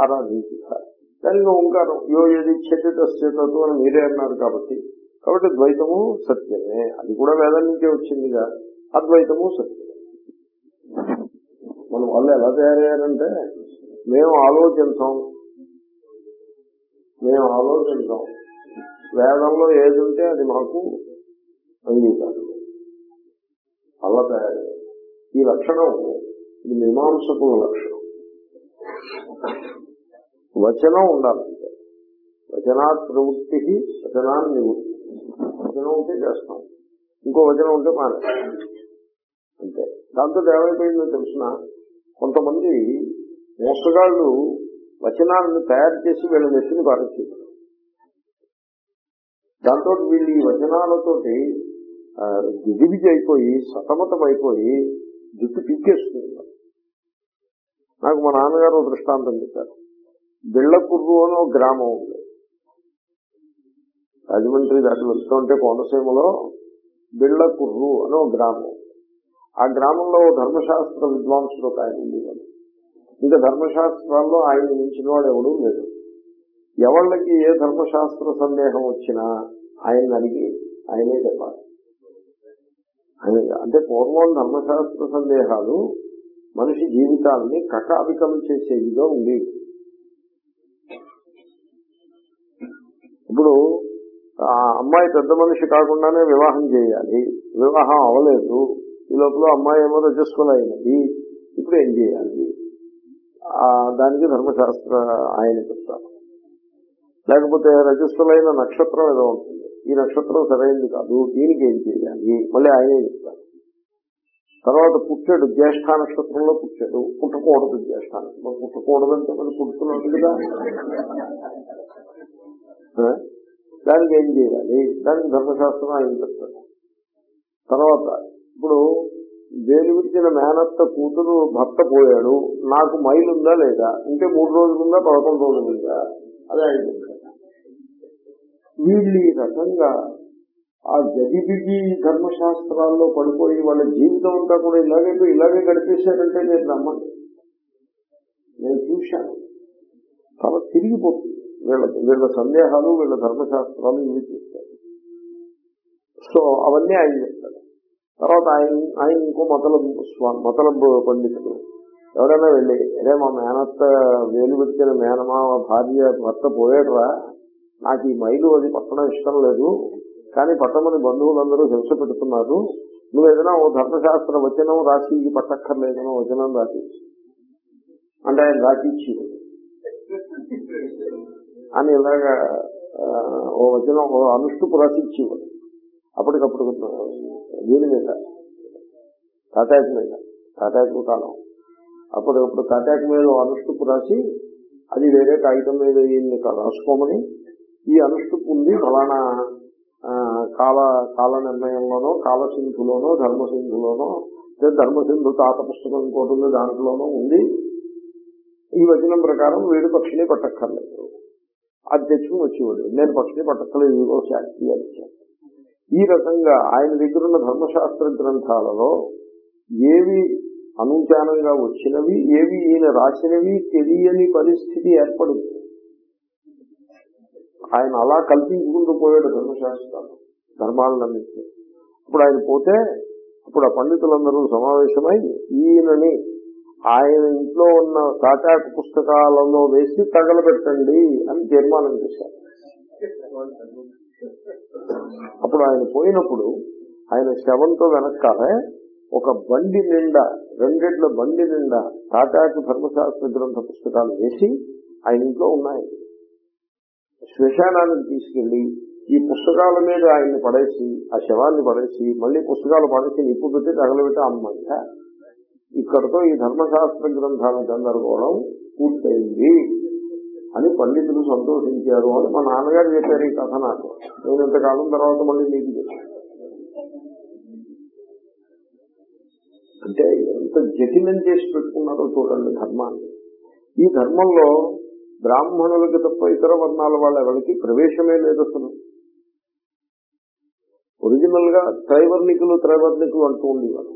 ఆరాధించుట దానికి ఓంకారం. యో ఏది చేతతో అని మీరే అన్నారు కాబట్టి కాబట్టి ద్వైతము సత్యమే. అది కూడా వేదం నుంచే వచ్చిందిగా. అద్వైతము సత్యమే. మనం వాళ్ళు ఎలా తయారయ్యారంటే మేము ఆలోచించాం. మేము ఆలోచించాం. వేదంలో ఏది ఉంటే అది మాకు అంగీకారం. అలా తయారయ్యారు. ఈ లక్షణం ఇది మీమాంసకుల లక్షణం. వచనం ఉండాలి. వచనాత్ ప్రవృత్తి వచనాన్ని నివృత్తి వచనం ఉంటే చేస్తాం. ఇంకో వచనం ఉంటే మానేస్తాం. అంతే. దాంతో ఏమైపోయిందో తెలిసిన కొంతమంది మోసగాళ్ళు వచనాలను తయారు చేసి వీళ్ళ నెత్తిని పారేసేది దాంతో వీళ్ళు ఈ వచనాలతోటి ఆ, అయిపోయి సతమతం అయిపోయి జుట్టు పీకేసుకుంటారు నాకు మా నాన్నగారు దృష్టాంతం చెప్పారు. బిళ్ళకుర్రు అని ఒక గ్రామం ఉంది. రాజమండ్రి దాటి వెళ్తుంటే కోనసీమలో బిళ్ళకుర్రు అని ఒక గ్రామం ఆ గ్రామంలో ఓ ధర్మశాస్త్ర విద్వాంసుడు ఒక ఆయన ఉండేవాడు. ఇంకా ధర్మశాస్త్రాల్లో ఆయన మించిన వాడు ఎవడూ లేడు. ఎవళ్ళకి ఏ ధర్మశాస్త్ర సందేహం వచ్చినా ఆయన అడిగి ఆయనే చెప్పాలి. ఆయన- అంటే పూర్వం ధర్మశాస్త్ర సందేహాలు మనిషి జీవితాన్ని కకావికం చేసేదిగా ఉండేవి. ఇప్పుడు ఆ అమ్మాయి పెద్ద మనిషి కాకుండానే వివాహం చేయాలి. వివాహం అవలేదు ఈ లోపల అమ్మాయి ఏమో రజస్వలైనది. ఇప్పుడు ఏం చేయాలి? ఆ దానికి ధర్మశాస్త్ర ఆయన చెప్తారు. లేకపోతే రజస్వలైన నక్షత్రం ఏదో ఉంటుంది. ఈ నక్షత్రం సరైనది కాదు. దీనికి ఏం చేయాలి? మళ్ళీ ఆయనే చెప్తారు. తర్వాత పుట్టాడు. జ్యేష్ఠ నక్షత్రంలో పుట్టాడు. పుట్టకూడదు జ్యేష్ఠ నక్షత్రం. పుట్టకూడదంటే మరి పుట్టుకున్నాడు కదా. దానికి ఏం చేయాలి? దానికి ధర్మశాస్త్రం ఆయన చెప్తాడు. తర్వాత ఇప్పుడు దేని విడిచిన మేనత్త కూతురు భర్త పోయాడు. నాకు మైలు ఉందా లేదా? అంటే మూడు రోజులుందా? పదకొండు రోజులుందా? అదే ఆయన చెప్తాడు. వీళ్ళు ఈ రకంగా ఆ గజిబిజి ధర్మశాస్త్రాల్లో పడిపోయి వాళ్ళ జీవితం అంతా కూడా ఇలాగే ఇలాగే గడిపేశారంటే నేను నమ్మండి. నేను చూశాను. చాలా తిరిగిపోతుంది. వీళ్ళ వీళ్ళ సందేహాలు వీళ్ళ ధర్మశాస్త్రాలు ఇవి చూస్తారు. సో అవన్నీ ఆయన చెప్తాడు. తర్వాత ఆయన ఆయన ఇంకో మతలబు స్వా- మతలబు పండితుడు. ఎవరైనా వెళ్ళి అరే మా మేనత్త వేలు పెట్టిన మేనమా భార్య భర్త పోయాడురా? నాకు ఈ మైలు అది పట్టడం ఇష్టం లేదు. కానీ పట్టమని బంధువులందరూ హింస పెడుతున్నారు. నువ్వు ఏదైనా ఓ ధర్మశాస్త్ర వచనం రాసి ఇది పట్టక్కర్లేదనో వచనం రాసి అంటే ఆయన రాసిచ్చి అని ఇలాగా ఓ వచనం ఓ అనుష్టుపు రాసిచ్చేవాడు అప్పటికప్పుడు దీని మీద తాటాకు మీద తాటాకు కాలం. అప్పటికప్పుడు తాటాకు మీద ఓ అనుష్టుపు రాసి అది వేరే కాగితం మీద రాసుకోమని ఈ అనుష్టుపు ఉంది ఫలానా కాల కాల నిర్ణయంలోనో కాలసింధులోనో ధర్మసింధులోనో లేదా ధర్మసింధు తాత పుస్తకం ఇంకోటి ఉంది దాంట్లోనో ఉంది. ఈ వచనం ప్రకారం వీడు పక్షిని పట్టక్కర్లేదు. అది తెచ్చుకుని వచ్చేవాడు. నేను పక్షిని పట్టక్కలేదు ఇదిగో శాస్త్రి అని ఈ రకంగా ఆయన దగ్గర ఉన్న ధర్మశాస్త్ర గ్రంథాలలో ఏవి అనుచానంగా వచ్చినవి ఏవి ఈయన రాసినవి తెలియని పరిస్థితి ఏర్పడింది. ఆయన అలా కల్పించుకుంటూ పోయాడు ధర్మశాస్త్రాలు ధర్మాలన్నింటినీ. ఇప్పుడు ఆయన పోతే అప్పుడు ఆ పండితులందరూ సమావేశమై ఈయనని ఆయన ఇంట్లో ఉన్న తాటాకు పుస్తకాలలో వేసి తగలబెట్టండి అని తీర్మానం చేశారు. అప్పుడు ఆయన పోయినప్పుడు ఆయన శవంతో వెనకాలే ఒక బండి నిండా రెండేళ్ళ బండి నిండా తాటాకు ధర్మశాస్త్ర గ్రంథ పుస్తకాలు వేసి ఆయన ఇంట్లో ఉన్నాయి. శ్మశానానికి తీసుకెళ్ళి ఈ పుస్తకాల మీద ఆయన్ని పడేసి ఆ శవాన్ని పడేసి మళ్ళీ పుస్తకాలు పడేసి నిప్పు పెట్టి తగలబెట్టి అమ్మాయి ఇక్కడతో ఈ ధర్మశాస్త్ర గ్రంథాల గందరగోళం పూర్తయింది అని పండితులు సంతోషించారు అని మా నాన్నగారు చెప్పారు ఈ కథ నాకు. నేను ఇంతకాలం తర్వాత మళ్ళీ మీకు చెప్పాను అంటే ఎంత జటిలం చేసి పెట్టుకున్నారో చూడండి ధర్మాన్ని. ఈ ధర్మంలో బ్రాహ్మణులకి తప్ప ఇతర వర్ణాల వాళ్ళ ఎవరికి ప్రవేశమే లేదు అసలు. ఒరిజినల్గా త్రైవర్ణికులు త్రైవర్ణికులు అంటూ ఉండేవారు.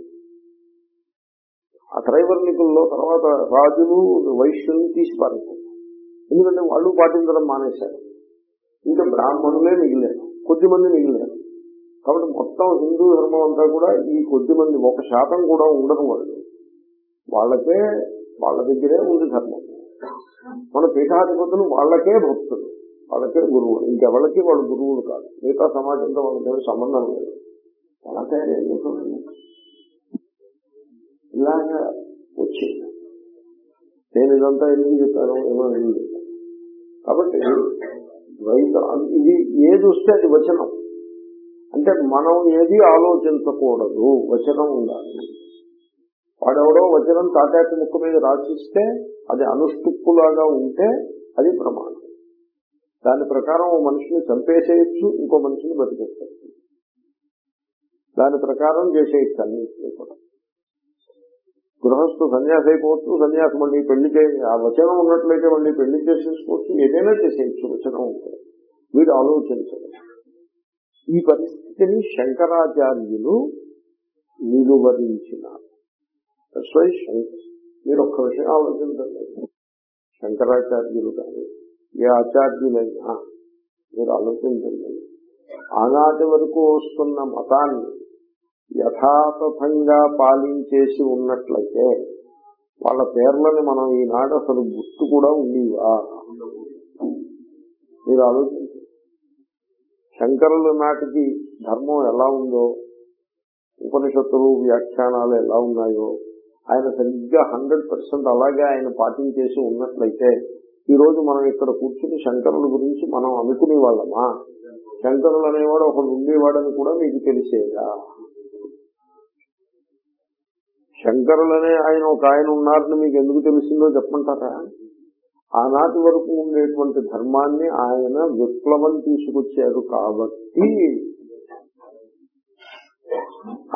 ఆ త్రైవర్ణికుల్లో తర్వాత రాజులు వైశ్యుల్ని తీసి పారేశారు. ఎందుకంటే వాళ్ళు పాటించడం మానేశారు. ఇంకా బ్రాహ్మణులే మిగిలారు. కొద్ది మంది మిగిలారు. కాబట్టి మొత్తం హిందూ ధర్మం అంతా కూడా ఈ కొద్ది మంది ఒక శాతం కూడా ఉండరు వాళ్ళు. వాళ్ళకే వాళ్ళ దగ్గరే ఉంది ధర్మం. మన పీఠాధిపతులు వాళ్ళకే భక్తులు. వాళ్ళకే గురువులు. ఇంకెవరికి వాళ్ళు గురువులు కాదు. మిగతా సమాజంతో వాళ్ళకి సంబంధం లేదు. వాళ్ళకే తయారైంది. చూడండి. ఇలాగా వచ్చింది నేను ఇదంతా ఎందుకు చెప్పాను ఏమో ఎందుకు కాబట్టి ద్వైతం ఇది ఏది వస్తే అది వచనం. అంటే మనం ఏది ఆలోచించకూడదు వచనం ఉండాలి. వాడెవడో వచనం తాటాకి ముక్క మీద రాసిస్తే అది అనుష్టుప్పులాగా ఉంటే అది ప్రమాణం దాని ప్రకారం ఓ మనిషిని చంపేసేయచ్చు ఇంకో మనిషిని బతికేస్తారు దాని ప్రకారం చేసేయచ్చు అన్నింటినీ కూడా. గృహస్థు సన్యాసి అయిపోవచ్చు సన్యాసి మళ్ళీ పెళ్ళి ఆ వచనం ఉన్నట్లయితే మళ్ళీ పెళ్ళి చేసేసుకోవచ్చు ఏదైనా చేసేయచ్చు వచనం ఉంటే. వీడు ఆలోచించడు. ఈ పరిస్థితిని శంకరాచార్యులు నిలువరించినారు. మీరు ఒక్క విషయం ఆలోచించండి. శంకరాచార్యులు కానీ ఏ ఆచార్యులైనా మీరు ఆలోచించండి. ఆనాటి వరకు వస్తున్న మతాన్ని యథాతథంగా పాలించేసి ఉన్నట్లయితే వాళ్ళ పేర్లని మనం ఈనాడు అసలు గుర్తు కూడా ఉండేవా? మీరు ఆలోచించండి శంకరుల నాటికి ధర్మం ఎలా ఉందో ఉపనిషత్తులు వ్యాఖ్యానాలు ఎలా ఉన్నాయో ఆయన సరిగ్గా హండ్రెడ్ పర్సెంట్ అలాగే ఆయన పాటించేసి ఉన్నట్లయితే ఈ రోజు మనం ఇక్కడ కూర్చుని శంకరుల గురించి మనం అనుకునే వాళ్ళమా శంకరులు అనేవాడు ఒకడు ఉండేవాడని కూడా మీకు తెలిసేదా? శంకరులనే ఆయన ఒక ఆయన ఉన్నారని మీకు ఎందుకు తెలిసిందో చెప్పమంటారా? ఆనాటి వరకు ఉండేటువంటి ధర్మాన్ని ఆయన విప్లవం తీసుకొచ్చారు కాబట్టి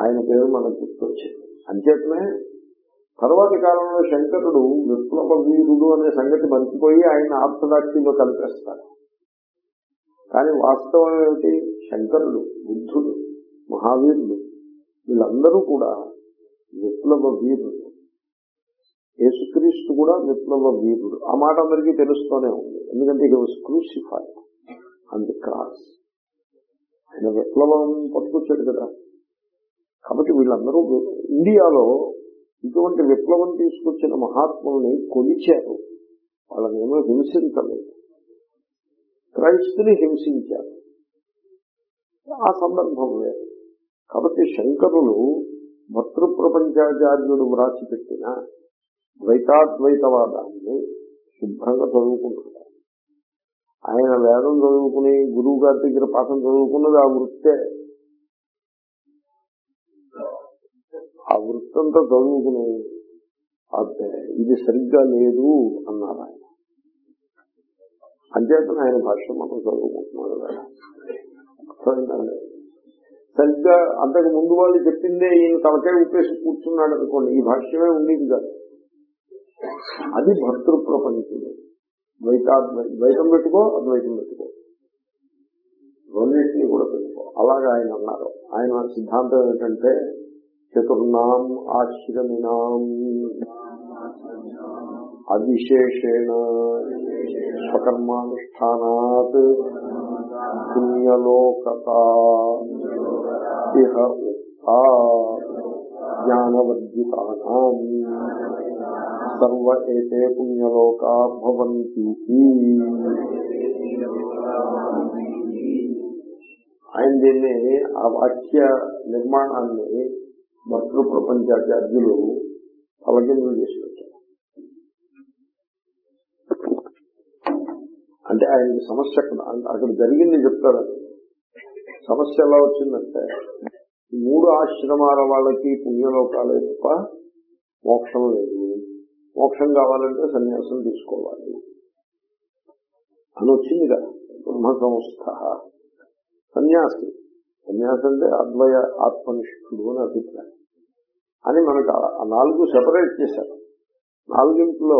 ఆయన పేరు మనకు గుర్తొచ్చింది. అంచేతనే తర్వాతి కాలంలో శంకరుడు విప్లవ వీరుడు అనే సంగతి మర్చిపోయి ఆయన ఆర్థడాక్సీలో కలిపేస్తారు. కానీ వాస్తవం ఏమిటి? శంకరుడు బుద్ధుడు మహావీరుడు వీళ్ళందరూ కూడా విప్లవ వీరుడు. యేసుక్రీస్తు కూడా విప్లవ వీరుడు. ఆ మాట అందరికీ తెలుస్తూనే ఉంది. ఎందుకంటే ఇది వాజ్ క్రూసిఫైడ్ అండ్ క్రాస్ ఆయన విప్లవం పట్టుకొచ్చాడు కదా. కాబట్టి వీళ్ళందరూ ఇండియాలో ఇటువంటి విప్లవం తీసుకొచ్చిన మహాత్ముల్ని కొలిచారు. వాళ్ళని ఏమో హింసించలేదు. క్రైస్తుని హింసించారు. ఆ సందర్భం వేరు. కాబట్టి శంకరులు భర్తృప్రపంచాచార్యుడు వ్రాసి పెట్టిన ద్వైతాద్వైతవాదాన్ని శుభ్రంగా చదువుకుంటున్నారు ఆయన వేదం చదువుకుని గురువు గారి దగ్గర పాఠం చదువుకున్నది ఆ వృత్తే. ఆ వృత్తంతో చదువుకుని అదే ఇది సరిగ్గా లేదు అన్నారు ఆయన. అంచేతను ఆయన భాష్యం మనం చదువుకుంటున్నాడు. అర్థమైందండి సరిగ్గా అంతకు ముందు వాళ్ళు చెప్పిందే ఈయన తలకే ఉప్పేసి కూర్చున్నాడు అనుకోండి. ఈ భాష్యమే ఉండేది కాదు. అది భర్తృ ప్రపంచం ద్వైతాద్వై ద్వైతం పెట్టుకో అద్వైతం పెట్టుకో. రెండింటినీ కూడా పెట్టుకో. అలాగే ఆయన అన్నారు. ఆయన సిద్ధాంతం ఏంటంటే చతుర్నాం ఆశ్రమినాం అవిశేషేణ స్వకర్మానుష్ఠానాత్ పుణ్యలోకత. ఇహ ఉక్త జ్ఞానవర్జితానాం సర్వ ఏతే పుణ్యలోకా భవంతి ఆయన దీన్ని ఆ వాక్య నిర్మాణాన్ని భర్తృ ప్రపంచాచార్యులు తలకిందులు చేసి వచ్చారు అంటే ఆయనకి సమస్య అక్కడ అక్కడ జరిగింది చెప్తారు. సమస్య ఎలా వచ్చిందంటే మూడు ఆశ్రమాల వాళ్ళకి పుణ్యలోకాలే తప్ప మోక్షం లేదు. మోక్షం కావాలంటే సన్యాసం తీసుకోవాలి. అని వచ్చింది కదా బ్రహ్మ సంస్థ సన్యాసి. సన్యాసి అంటే అద్వయ ఆత్మనిష్ఠుడు అని అభిప్రాయం. అని మనకు ఆ- ఆ నాలుగు సెపరేట్ చేశారు. నాలుగింట్లో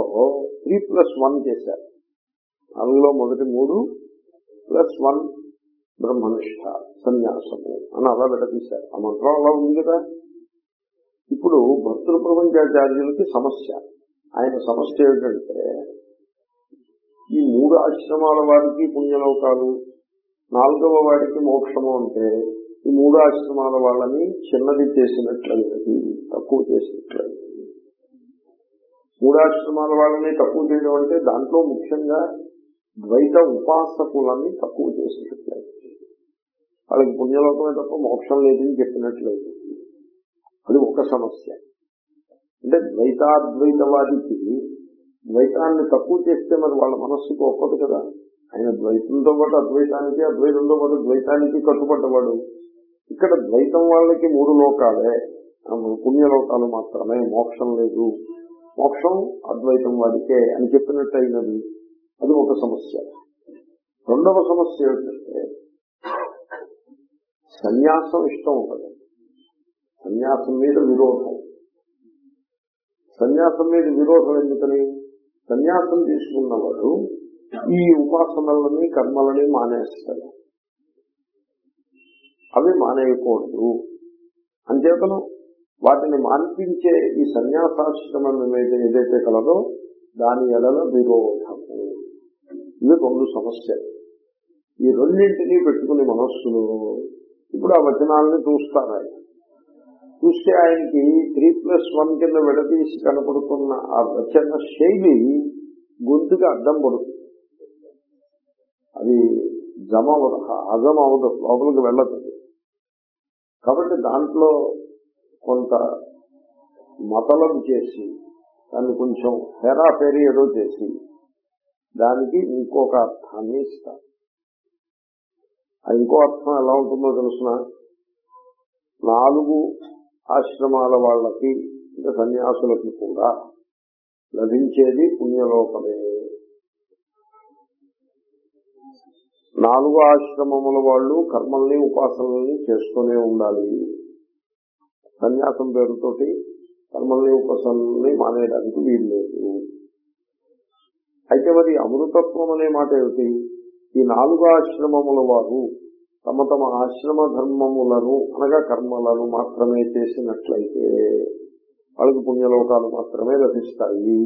త్రీ ప్లస్ వన్ చేశారు. నాలుగులో మొదటి మూడు ప్లస్ వన్ బ్రహ్మనిష్ట సన్యాసము అని అలా విడదీశారు. ఆ మంత్రం అలా ఉంది కదా? ఇప్పుడు భక్తుల ప్రపంచాచార్యులకి సమస్య. ఆయన సమస్య ఏమిటంటే ఈ మూడు ఆశ్రమాల వారికి పుణ్యలోకాలు నాలుగవ వాడికి మోక్షము అంటే ఈ మూడు ఆశ్రమాల వాళ్ళని చిన్నది చేసినట్లయినది తక్కువ చేసినట్లయినది. మూడాశ్రమాల వాళ్ళని తక్కువ చేయడం అంటే దాంట్లో ముఖ్యంగా ద్వైత ఉపాసకులని తక్కువ చేసినట్లయితే వాళ్ళకి పుణ్యలోకమే తప్ప మోక్షం లేదని చెప్పినట్లేదు. అది ఒక సమస్య. అంటే ద్వైతాద్వైతవాదికి ద్వైతాన్ని తక్కువ చేస్తే మరి వాళ్ళ మనస్సుకు ఒప్పదు కదా. ఆయన ద్వైతంతో పాటు అద్వైతానికి అద్వైతంతో పాటు ద్వైతానికి కట్టుబడ్డవాడు. ఇక్కడ ద్వైతం వాళ్ళకి మూడు లోకాలే. పుణ్యలోకాలు మాత్రమే. మోక్షం లేదు. మోక్షం అద్వైతం వాడికే అని చెప్పినట్టు అయినది అది ఒక సమస్య. రెండవ సమస్య ఏమిటంటే సన్యాసం ఇష్టం ఉండదు. సన్యాసం మీద విరోధం. సన్యాసం మీద విరోధం ఎందుకని? సన్యాసం తీసుకున్నవాడు ఈ ఉపాసనలని కర్మలని మానేస్తాడు. అవి మానేయకూడదు. అంచేతను వాటిని మాన్పించే ఈ సన్యాసాశ్రమం మీద ఏదైతే కలదో దాని ఎడల విరోధము. ఇవి రెండు సమస్యలు. ఈ రెండింటినీ పెట్టుకుని మనస్సులో ఇప్పుడు ఆ వచనాలని చూస్తారు ఆయన. చూస్తే ఆయనకి త్రీ ప్లస్ వన్ కింద విడదీసి కనపడుతున్న ఆ వచన శైలి గొంతుకి అడ్డం పడుతుంది. అది జమ అవ్వదు హజం అవ్వదు లోపలికి వెళ్ళదు. కాబట్టి దాంట్లో కొంత మతలం చేసి దాన్ని కొంచెం హెరాఫెరీ ఏదో చేసి దానికి ఇంకొక అర్థాన్ని ఇస్తారు. ఇంకో అర్థం ఎలా ఉంటుందో తెలుసిన? నాలుగు ఆశ్రమాల వాళ్ళకి ఇంకా సన్యాసులకి కూడా లభించేది పుణ్యలోకమే. నాలుగు ఆశ్రమముల వాళ్ళు కర్మల్ని ఉపాసనల్ని చేస్తూనే ఉండాలి. సన్యాసం పేరుతోటి కర్మల్ని ఉపాసనల్ని మానేయడానికి వీలు లేదు అయితే మరి అమృతత్వం అనే మాట ఏమిటి? ఈ నాలుగు ఆశ్రమముల వారు తమ తమ ఆశ్రమ ధర్మములను అనగా కర్మలను మాత్రమే చేసినట్లయితే వాళ్ళకి పుణ్యలోకాలు మాత్రమే లభిస్తాయి.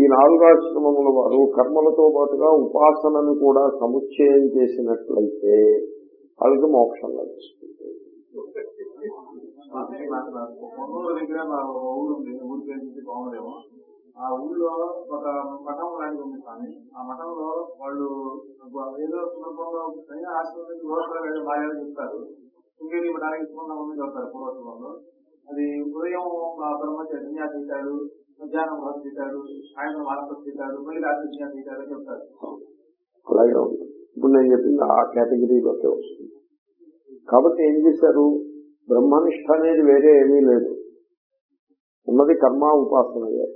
ఈ నాలుగు ఆశ్రమముల వారు కర్మలతో పాటుగా ఉపాసనను కూడా సముచ్చయం చేసినట్లయితే వాళ్ళకి మోక్షం లభిస్తుంది. ఒంగోలు దగ్గర మా ఊరు ఆ ఊళ్ళో ఒక మఠం లాంటిది ఉంది కానీ ఆ మఠంలో వాళ్ళు ఏదో సందర్భంలో అయినా ఆశ్రమం నుంచి గోత్రాలు బాగా చెప్తారు ఇంకేది మఠానికి సుమందం ఉంది చెప్తారు పూర్వత్వంలో అది ఉదయం ఆ బ్రహ్మచర్య సన్యాసి తీశాడు మధ్యాహ్నం భక్తి చేశాడు సాయంత్రం ఆత్మ చేశాడు మళ్ళీ రాత్రి సన్యాసి తీశాడు అని చెప్తారు. అలాగే ఇప్పుడు నేను చెప్పింది ఆ కేటగిరీలోకే వస్తుంది కాబట్టి ఏం చేశారు? బ్రహ్మనిష్ట అనేది వేరే ఏమీ లేదు. ఉన్నది కర్మ ఉపాసనయే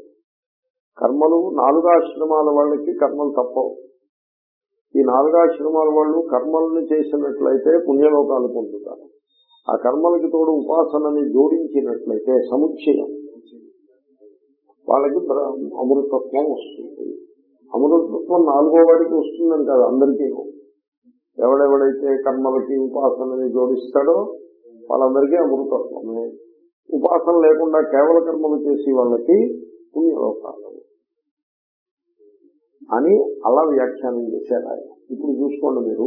కర్మలు నాలుగు ఆశ్రమాల వాళ్ళకి కర్మలు తప్పవు. ఈ నాలుగు ఆశ్రమాల వాళ్ళు కర్మలను చేసినట్లయితే పుణ్యలోకాలు పొందుతారు. ఆ కర్మలకి తోడు ఉపాసనని జోడించినట్లయితే సముచ్చయం. వాళ్ళకి అమృతత్వం వస్తుంది. అమృతత్వం నాలుగో వాడికి వస్తుందని కాదు అందరికీ ఎవడెవడైతే కర్మలకి ఉపాసనని జోడిస్తాడో వాళ్ళందరికీ అమృతత్వమే. ఉపాసన లేకుండా కేవల కర్మలు చేసి వాళ్ళకి పుణ్యలోకాలు. అని అలా వ్యాఖ్యానం చేశారు ఆయన. ఇప్పుడు చూసుకోండి మీరు.